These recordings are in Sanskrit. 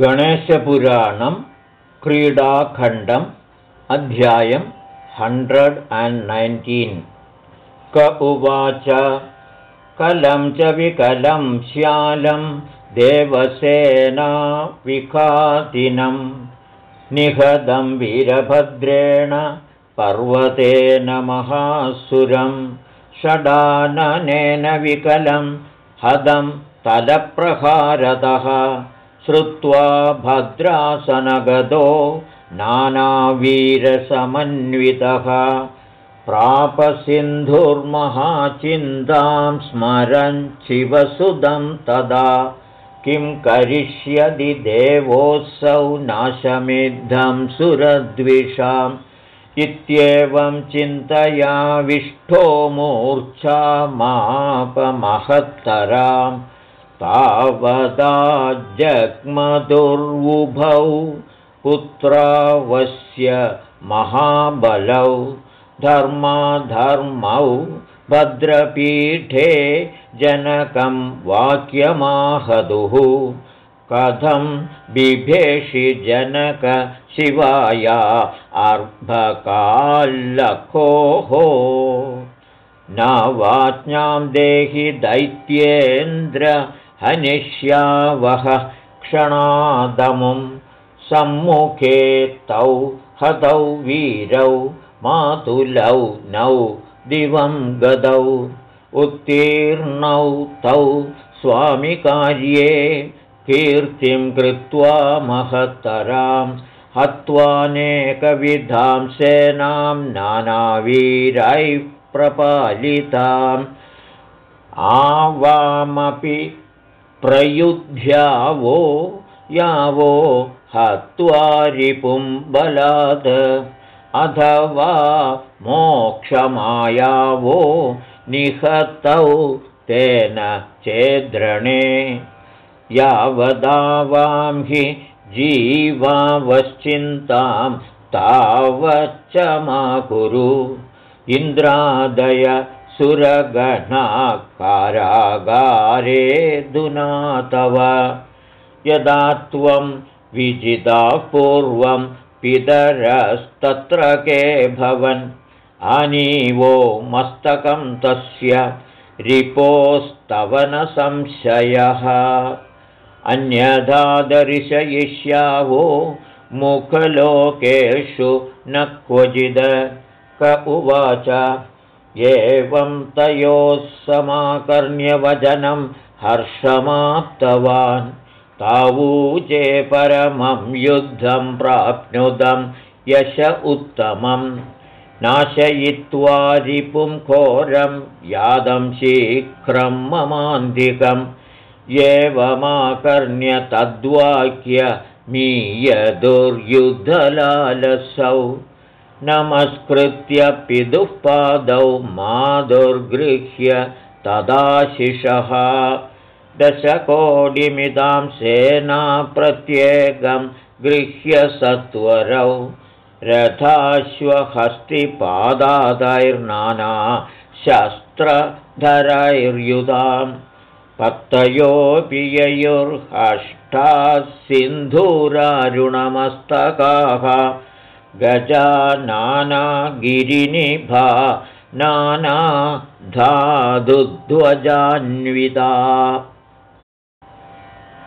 गणेशपुराणं क्रीडाखण्डम् अध्यायं हण्ड्रेड् अण्ड् नैन्टीन् क उवाच कलं च विकलं श्यालं देवसेना विखातिनं निहदं वीरभद्रेण पर्वतेन महासुरं षडाननेन विकलं हदं तलप्रहारतः श्रुत्वा भद्रासनगतो नानावीरसमन्वितः प्रापसिन्धुर्महाचिन्तां स्मरन् शिवसुदं तदा। किं करिष्यति देवोऽसौ नाशमिद्धं सुरद्विषाम्? इत्येवं चिन्तयाविष्ठो मूर्च्छा तावदा जग्मदुर्वुभौ पुत्रावस्य महाबलौ धर्माधर्मौ भद्रपीठे जनकं वाक्यमाहदुः। कथं बिभेषि जनकशिवाया अर्भकाल्लकोः न वाज्ञां देहि दैत्येन्द्र हनिष्यावह क्षणादमुं सम्मुखे तौ हतौ वीरौ मातुलौ नौ दिवं गदौ उत्तीर्णौ तौ स्वामिकार्ये कीर्तिं कृत्वा महत्तरां हत्वानेकविधां सेनां नानावीरैः प्रपालिताम् आवामपि प्रयुध्यावो यावो हत्वारिपुं बलात्। अथवा मोक्षमायावो निहतौ तेन चेद्रणे। यावदावां हि जीवावश्चिन्तां तावच्च मा कुरु। इन्द्रादय सुरगणाकारागारे तव। यदा त्वं विजिताः पूर्वं पितरस्तत्र के भवन्। अनीवो मस्तकं तस्य रिपोस्तवनसंशयः अन्यथा दर्शयिष्यावो मुखलोकेषु न क्वचिद। क उवाच एवं तयोः समाकर्ण्यवचनं हर्षमाप्तवान्। तावूचे परमं युद्धं प्राप्नुदं यश उत्तमं। नाशयित्वा रिपुं घोरं यादं शीघ्रं ममान्तिकम् एवमाकर्ण्य तद्वाक्य मीयदुर्युद्धलालसौ नमस्कृत्य पितुः पादौ मादुर्गृह्य तदाशिषः दशकोटिमितां सेना प्रत्येकं गृह्य सत्वरौ रथाश्वहस्तिपादादैर्नाना शस्त्रधरैर्युधाम् पत्तयोऽपि ययुर्हष्टाः सिन्धूरारुणमस्तकाः गजा नानागिरिनिभा नाना धातुध्वजान्विता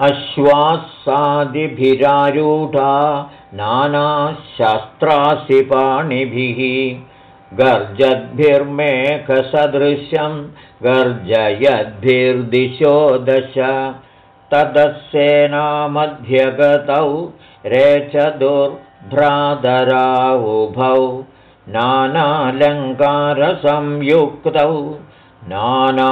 अश्वासादिभिरारूढा नानाशस्त्रासि पाणिभिः गर्जद्भिर्मेघसदृशं गर्जयद्भिर्दिशो दश। तदस्येनामध्यगतौ रेचदुर्भ्रातरावुभौ नानालङ्कारसंयुक्तौ नानायुधधरावुभौ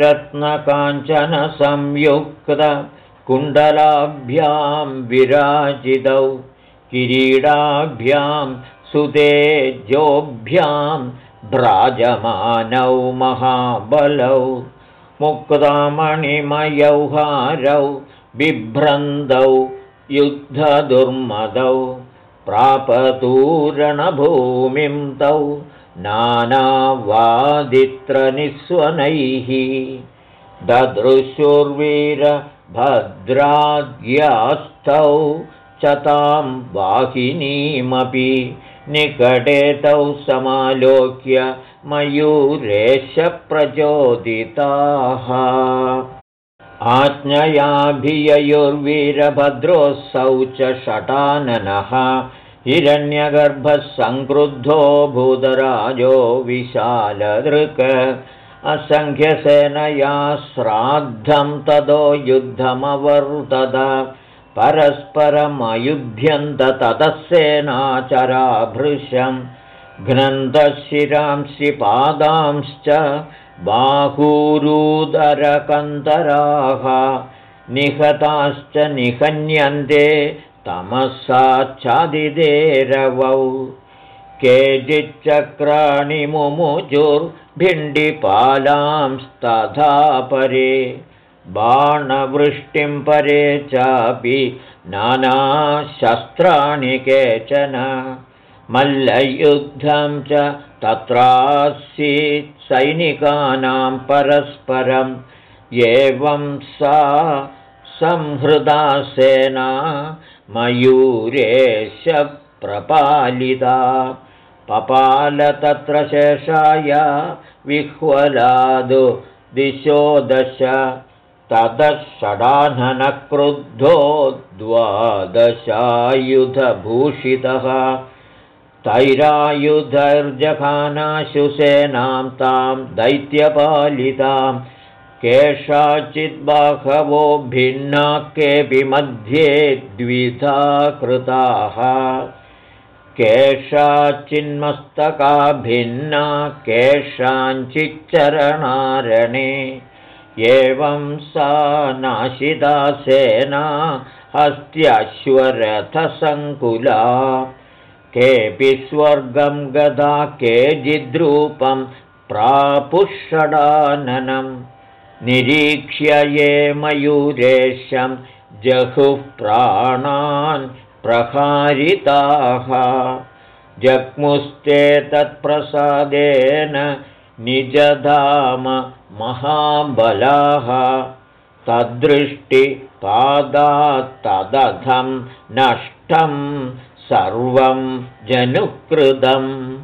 रत्नकाञ्चनसंयुक्तकुण्डलाभ्यां विराजितौ किरीडाभ्यां सुतेजोभ्यां भ्राजमानौ महाबलौ मुक्तामणिमयौ हारौ बिभ्रन्दौ युद्धदुर्मदौ प्रापतूरणभूमिं तौ नानावादित्रनिस्वनैः ददृशुर्वीरभद्राद्यास्तौ च तां वाहिनीमपि निकटे तौ समालोक्य मयूरेश प्रचोदिताः आज्ञयाभिययुर्वीरभद्रोऽसौ च षटाननः हिरण्यगर्भः सङ्क्रुद्धो भूतराजो विशालदृक् असङ्ख्यसेनया श्राद्धं तदो युद्धमवर्तत परस्परमयुध्यन्त ततः सेनाचराभृशं घ्नन्तशिरांसि पादांश्च बाहूरूदरकन्तराः निहताश्च निहन्यन्ते तमसाच्छादिदेरवौ। केचिच्चक्राणि मुमुचुर्भिण्डिपालांस्तथा परे बाणवृष्टिं परे चापि नानाशस्त्राणि केचन। मल्लयुद्धं च तत्रासीत् सैनिकानां परस्परम् एवं सा संहृदा सेना मयूरेश प्रपालिता। पपाल तत्र शेषाय विह्वलादु दिशो दश ततः षडाननक्रुद्धो द्वादशायुधभूषितः तैरायुधर्जखानाशु सेनां तां दैत्यपालितां केषाचिद्बाहवो भिन्ना केऽपि मध्ये द्विधा कृताः। केषाचिन्मस्तका भिन्ना केषाञ्चिच्चरणारणे एवं सा नाशिता सेना हस्त्यश्वरथसङ्कुला केऽपि स्वर्गं गदा केचिद्रूपं प्रापुषडाननं निरीक्ष्य ये मयूरेशं प्रहारिताः। जग्मुस्ते तत्प्रसादेन निजधाम महाबलाः। तद्दृष्टिपादात्तदधं नष्टं सर्वं जनुकृदम्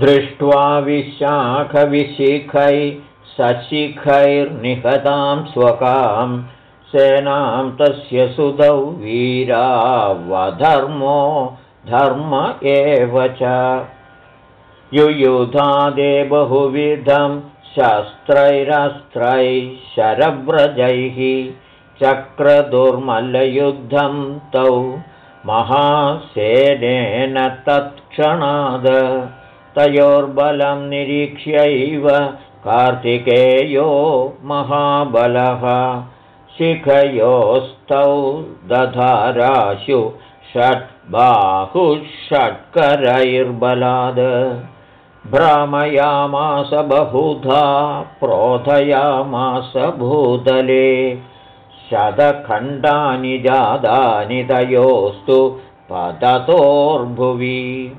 दृष्ट्वा विशाखविशिखै सशिखैर्निहतां स्वकां। सेनां तस्य सुतौ वीरावधर्मो धर्म एव च। युयुधादे बहुविधं शस्त्रैरस्त्रैः शरव्रजैः। चक्रदुर्मल्लयुद्धं तौ महासेनेन तत्क्षणाद तयोर्बलं निरीक्ष्यैव कार्तिकेयो महाबलः। शिखयोस्तौ दधाराशु षट् बाहुः षट्करैर्बलाद। भ्रामयामास बहुधा प्रोधयामास भूतले शतखण्डानि जातानि तयोस्तु पततोर्भुवि।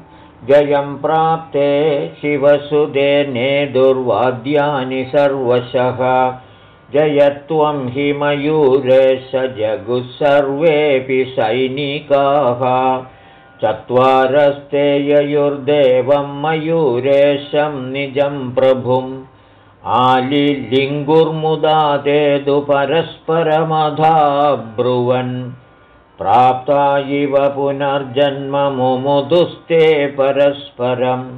जयं प्राप्ते शिवसुदे ने दुर्वाद्यानि सर्वशः। जयत्वं हि मयूरेश जगुः सर्वेऽपि सैनिकाः। चत्वारस्ते ययुर्देवं मयूरेशं निजं प्रभुम् आलिलिङ्गुर्मुदा ते तु परस्परमधाब्रुवन्। प्राप्ता इव पुनर्जन्ममुमुदुस्ते परस्परम्।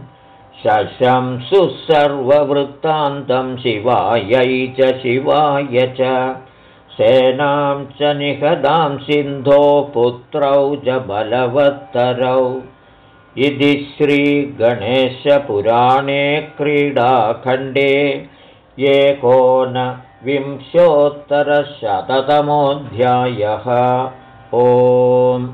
शशंसु सर्ववृत्तान्तं शिवायै च शिवाय च। सेनां च निहदां सिन्धो पुत्रौ च बलवत्तरौ। इति श्रीगणेशपुराणे क्रीडाखण्डे एकोनविंशोत्तरशततमोऽध्यायः ओम्